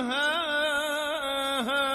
عنها